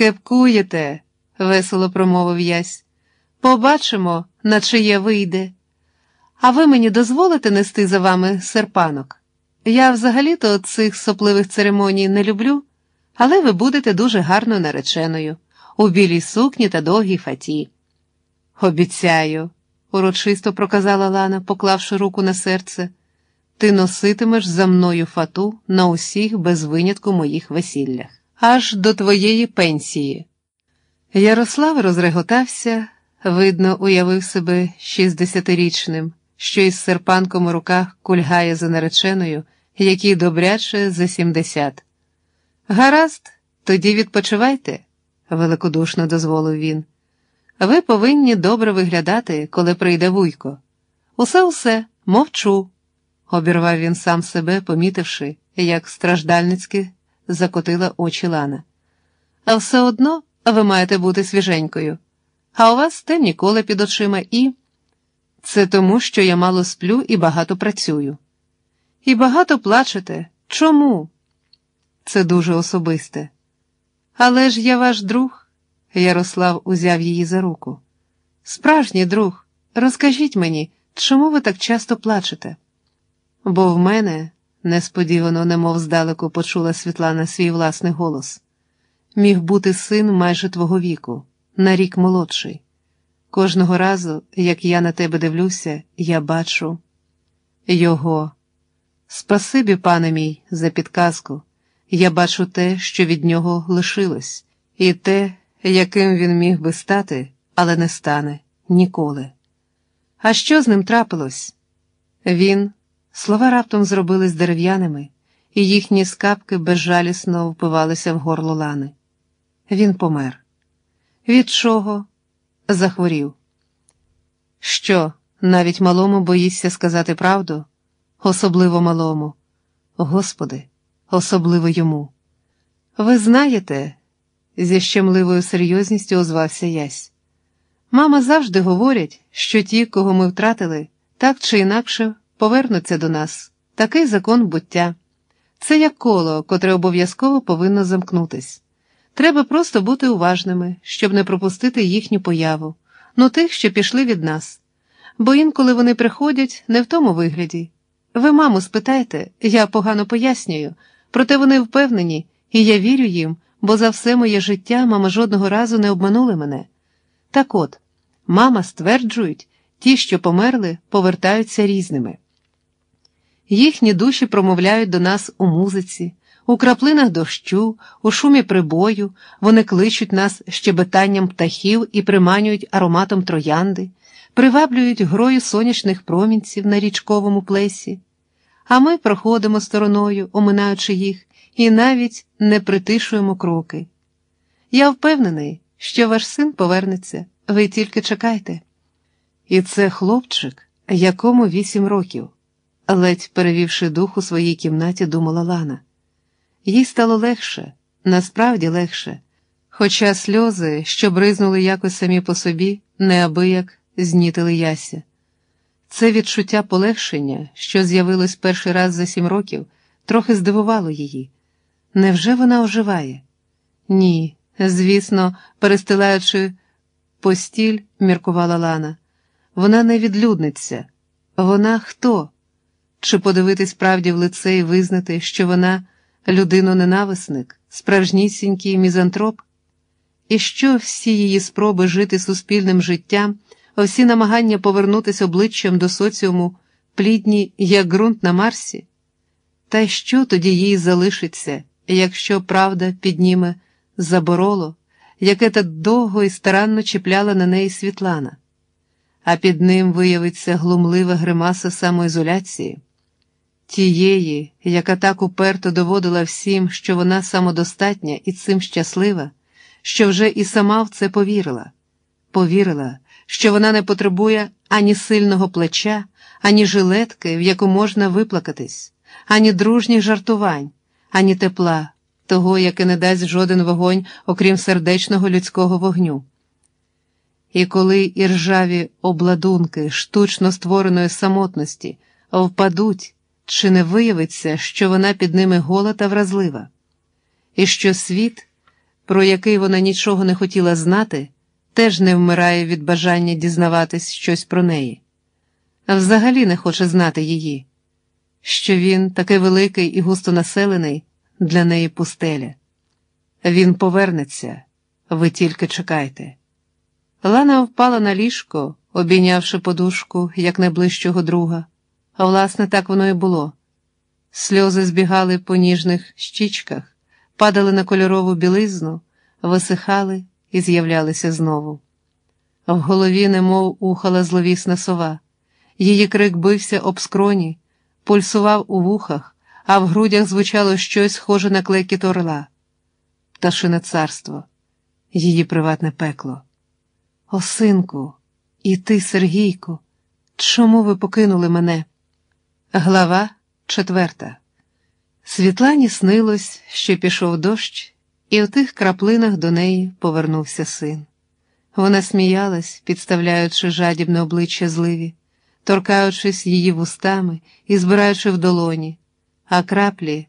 Кепкуєте, весело промовив ясь. Побачимо, на чиє вийде. А ви мені дозволите нести за вами серпанок? Я взагалі-то цих сопливих церемоній не люблю, але ви будете дуже гарною нареченою, у білій сукні та довгій фаті. Обіцяю, урочисто проказала Лана, поклавши руку на серце, ти носитимеш за мною фату на усіх без винятку моїх весіллях, аж до твоєї пенсії. Ярослав розреготався, видно, уявив себе шістдесятирічним, що із серпанком у руках кульгає за нареченою, якій добряче за сімдесят. Гаразд, тоді відпочивайте, великодушно дозволив він. Ви повинні добре виглядати, коли прийде вуйко. Усе усе, мовчу, обірвав він сам себе, помітивши, як страждальницьки закотила очі Лана. А все одно ви маєте бути свіженькою, а у вас темні коле під очима і. Це тому, що я мало сплю і багато працюю. І багато плачете. Чому? Це дуже особисте. Але ж я ваш друг, Ярослав узяв її за руку. Справжній друг, розкажіть мені, чому ви так часто плачете? Бо в мене, несподівано, немов здалеку, почула Світлана свій власний голос, міг бути син майже твого віку, на рік молодший. Кожного разу, як я на тебе дивлюся, я бачу його. Спасибі, пане мій, за підказку. Я бачу те, що від нього лишилось, і те, яким він міг би стати, але не стане ніколи. А що з ним трапилось? Він, слова раптом зробились дерев'яними, і їхні скапки безжалісно впивалися в горло лани. Він помер. Від чого? Захворів. Що, навіть малому боїшся сказати правду? Особливо малому. Господи, особливо йому. Ви знаєте, зі щемливою серйозністю озвався Ясь. Мама завжди говорять, що ті, кого ми втратили, так чи інакше повернуться до нас. Такий закон буття. Це як коло, котре обов'язково повинно замкнутись. Треба просто бути уважними, щоб не пропустити їхню появу, ну тих, що пішли від нас. Бо інколи вони приходять не в тому вигляді. Ви, маму, спитайте, я погано пояснюю, проте вони впевнені, і я вірю їм, бо за все моє життя мама жодного разу не обманули мене. Так от, мама стверджують, ті, що померли, повертаються різними. Їхні душі промовляють до нас у музиці, у краплинах дощу, у шумі прибою, вони кличуть нас щебетанням птахів і приманюють ароматом троянди, приваблюють грою сонячних промінців на річковому плесі, а ми проходимо стороною, оминаючи їх, і навіть не притишуємо кроки. Я впевнений, що ваш син повернеться, ви тільки чекайте. І це хлопчик, якому вісім років, ледь перевівши дух у своїй кімнаті, думала Лана. Їй стало легше, насправді легше, хоча сльози, що бризнули якось самі по собі, неабияк знітили яся. Це відчуття полегшення, що з'явилось перший раз за сім років, трохи здивувало її. Невже вона оживає? Ні, звісно, перестилаючи постіль, міркувала Лана. Вона не відлюдниця. Вона хто? Чи подивитись правді в лице і визнати, що вона людино-ненависник, справжнісінький мізантроп? І що всі її спроби жити суспільним життям, всі намагання повернутися обличчям до соціуму, плідні, як ґрунт на Марсі? Та що тоді їй залишиться, якщо правда підніме забороло, яке так довго і старанно чіпляла на неї Світлана, а під ним виявиться глумлива гримаса самоізоляції? Тієї, яка так уперто доводила всім, що вона самодостатня і цим щаслива, що вже і сама в це повірила, повірила, що вона не потребує ані сильного плеча, ані жилетки, в яку можна виплакатись, ані дружніх жартувань, ані тепла, того, яке не дасть жоден вогонь, окрім сердечного людського вогню. І коли іржаві обладунки штучно створеної самотності впадуть, чи не виявиться, що вона під ними гола та вразлива, і що світ про який вона нічого не хотіла знати, теж не вмирає від бажання дізнаватись щось про неї, а взагалі не хоче знати її, що він такий великий і густонаселений для неї пустеля. Він повернеться, ви тільки чекайте. Лана впала на ліжко, обійнявши подушку як найближчого друга, а власне, так воно і було. Сльози збігали по ніжних щічках, падали на кольорову білизну, висихали і з'являлися знову. В голові немов ухала зловісна сова, її крик бився об скроні, пульсував у вухах, а в грудях звучало щось схоже на клекіт орла. Пташине царство, її приватне пекло. О, синку, і ти, Сергійку, чому ви покинули мене? Глава четверта. Світлані снилось, що пішов дощ, і у тих краплинах до неї повернувся син. Вона сміялась, підставляючи жадібне обличчя зливі, торкаючись її вустами і збираючи в долоні, а краплі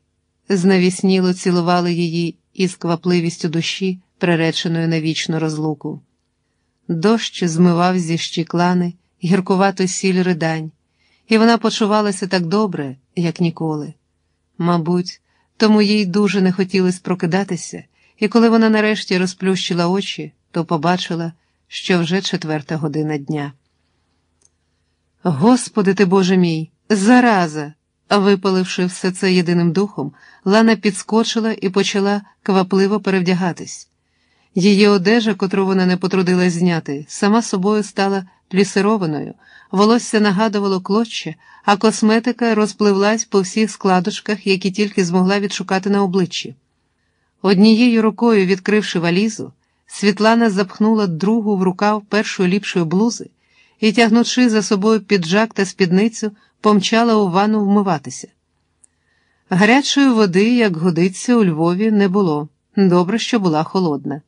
знавісніло цілували її із квапливістю душі, приреченої на вічну розлуку. Дощ змивав зі щіклани гіркувату сіль ридань, і вона почувалася так добре, як ніколи. Мабуть, тому їй дуже не хотілося прокидатися, і коли вона нарешті розплющила очі, то побачила, що вже четверта година дня. Господи ти Боже мій, зараза! Випаливши все це єдиним духом, Лана підскочила і почала квапливо перевдягатись. Її одежа, котру вона не потрудилась зняти, сама собою стала плісированою, волосся нагадувало клоччя, а косметика розпливлась по всіх складочках, які тільки змогла відшукати на обличчі. Однією рукою, відкривши валізу, Світлана запхнула другу в рукав першої ліпшої блузи і, тягнучи за собою піджак та спідницю, помчала у ванну вмиватися. Гарячої води, як годиться, у Львові не було. Добре, що була холодна,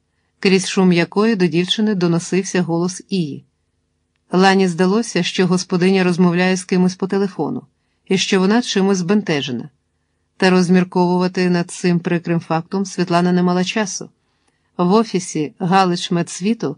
крізь шум якої до дівчини доносився голос Ії. Лані здалося, що господиня розмовляє з кимось по телефону і що вона чимось збентежена. Та розмірковувати над цим прикрим фактом Світлана не мала часу. В офісі Галич Медсвіту